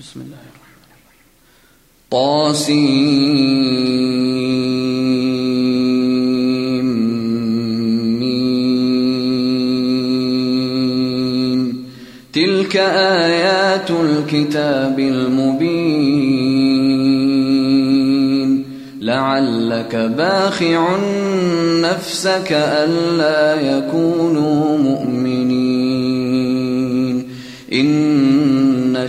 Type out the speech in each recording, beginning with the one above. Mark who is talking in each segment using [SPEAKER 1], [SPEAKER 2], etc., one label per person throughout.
[SPEAKER 1] بسم الله الرحمن الرحيم. تلك آيات الكتاب المبين. لعلك باخع نفسك ألا يكونوا مؤمنين. إن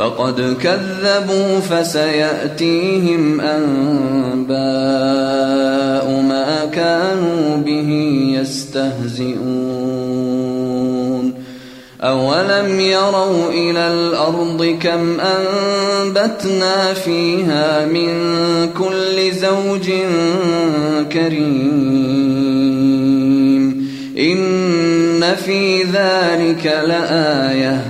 [SPEAKER 1] فقد كذبوا فسيأتيهم أنباء ما كانوا به يستهزئون. أولم يروا إلى الأرض كم أنبتنا فيها من كل زوج كريم. إن في ذلك لآيةٌ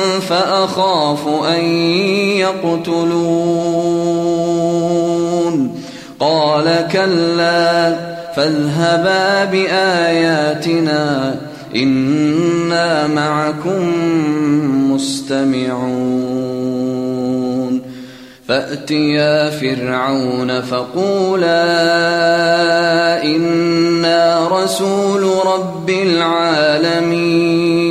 [SPEAKER 1] فأخاف أن يقتلون. قال كلا فاذهبا بآياتنا إنا معكم مستمعون. فأتيا فرعون فقولا إنا رسول رب العالمين.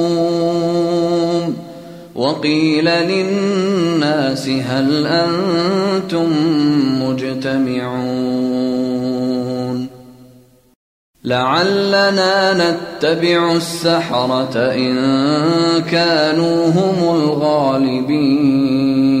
[SPEAKER 1] وقيل للناس هل أنتم مجتمعون؟ لعلنا نتبع السحرة إن كانوا هم الغالبين.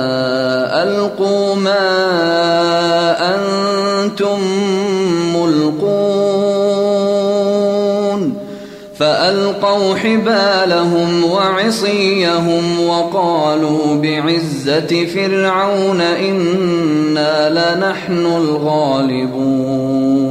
[SPEAKER 1] ألقوا ما أنتم ملقون فألقوا حبالهم وعصيهم وقالوا بعزة فرعون إنا لنحن الغالبون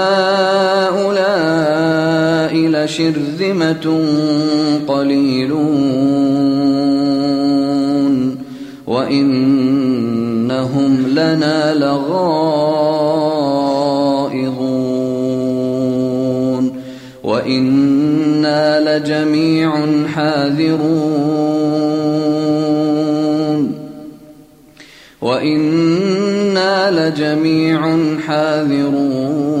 [SPEAKER 1] لشرذمة قليلون وإنهم لنا لغائظون وإنا لجميع حاذرون وإنا لجميع حاذرون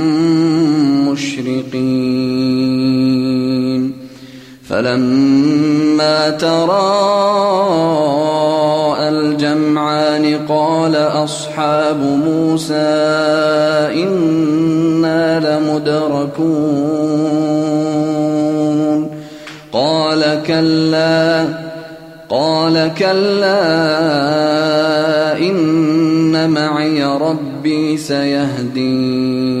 [SPEAKER 1] مشرقين فلما تراءى الجمعان قال أصحاب موسى إنا لمدركون. قال كلا قال كلا إن معي ربي سيهدين.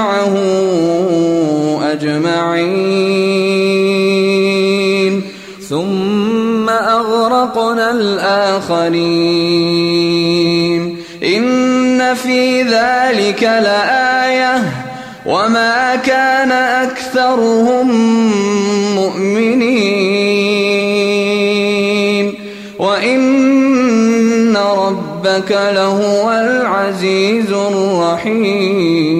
[SPEAKER 1] معه أجمعين. ثم أغرقنا الآخرين. إن في ذلك لآية. وما كان أكثرهم مؤمنين. وإن ربك لهو العزيز الرحيم.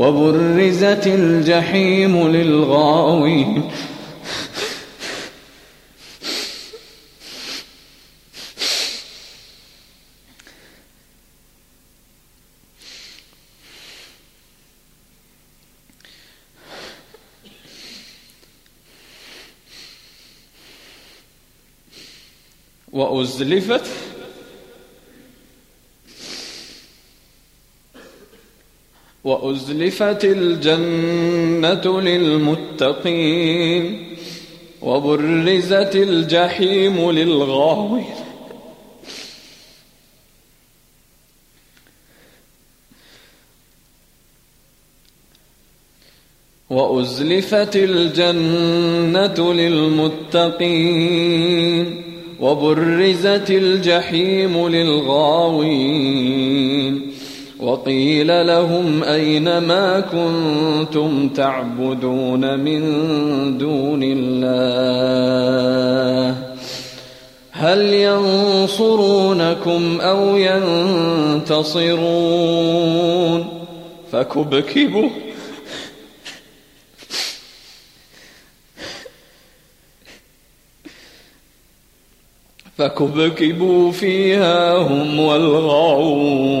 [SPEAKER 1] وبرزت الجحيم للغاوين. وأزلفت وأزلفت الجنة للمتقين وبرزت الجحيم للغاوين. وأزلفت الجنة للمتقين وبرزت الجحيم للغاوين. وقيل لهم أين ما كنتم تعبدون من دون الله؟ هل ينصرونكم أو ينتصرون؟ فكبكبوا. فكبكبوا فيها هم والغاوون.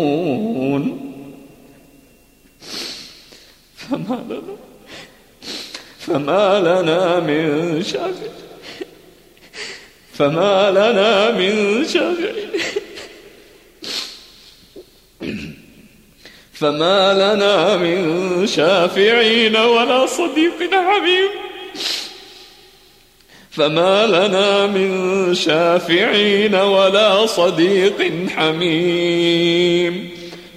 [SPEAKER 1] لنا فما لنا من شافع. فما لنا من شافع. فما لنا من شافعين ولا صديق حبيب. فما لنا من شافعين ولا صديق حميم.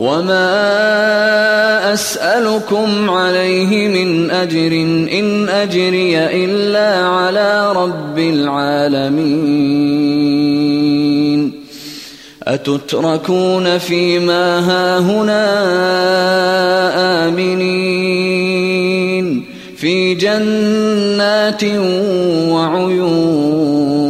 [SPEAKER 1] وما أسألكم عليه من أجر إن أجري إلا على رب العالمين أتتركون فيما هاهنا آمنين في جنات وعيون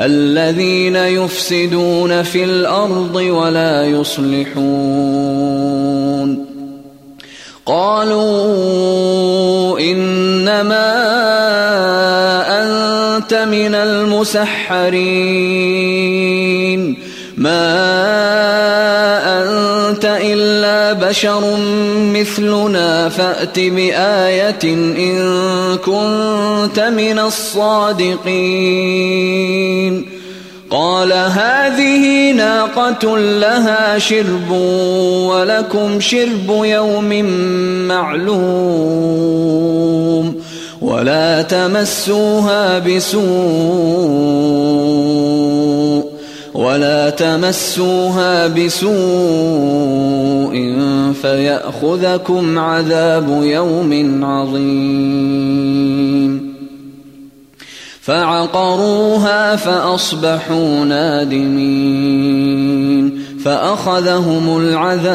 [SPEAKER 1] الذين يفسدون في الأرض ولا يصلحون. قالوا إنما أنت من المسحرين. ما انت بشر مثلنا فأت بآية إن كنت من الصادقين. قال هذه ناقة لها شرب ولكم شرب يوم معلوم ولا تمسوها بسوء. ولا تمسوها بسوء فيأخذكم عذاب يوم عظيم. فعقروها فأصبحوا نادمين. فأخذهم العذاب.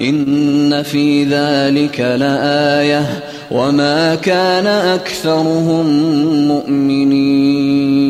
[SPEAKER 1] إن في ذلك لآية. وما كان أكثرهم مؤمنين.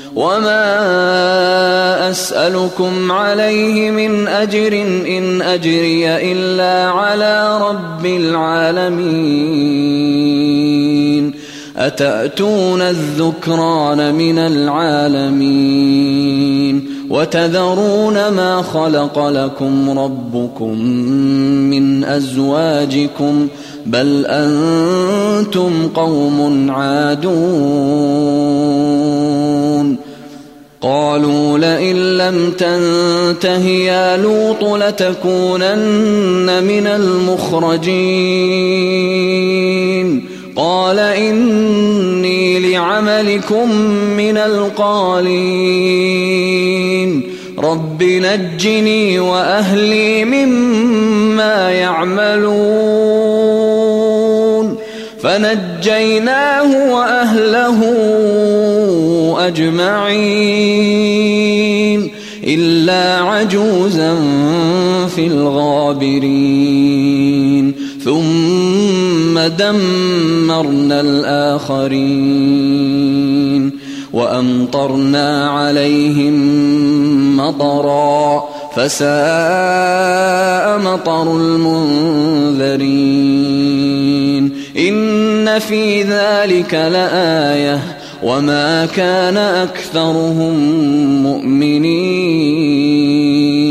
[SPEAKER 1] وما أسألكم عليه من أجر إن أجري إلا على رب العالمين أتأتون الذكران من العالمين وتذرون ما خلق لكم ربكم من أزواجكم بل أنتم قوم عادون قالوا لئن لم تنته يا لوط لتكونن من المخرجين قال إني لعملكم من القالين رب نجني وأهلي مما يعملون فنجيناه وأهله أجمعين إلا عجوزا في الغابرين ثم دمرنا الآخرين وأمطرنا عليهم مطرا فساء مطر المنذرين. إن في ذلك لآية. وما كان أكثرهم مؤمنين.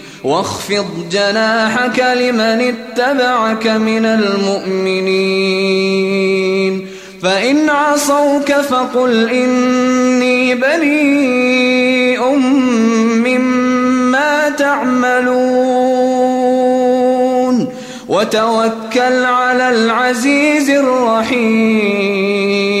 [SPEAKER 1] واخفض جناحك لمن اتبعك من المؤمنين. فإن عصوك فقل إني بريء مما تعملون. وتوكل على العزيز الرحيم.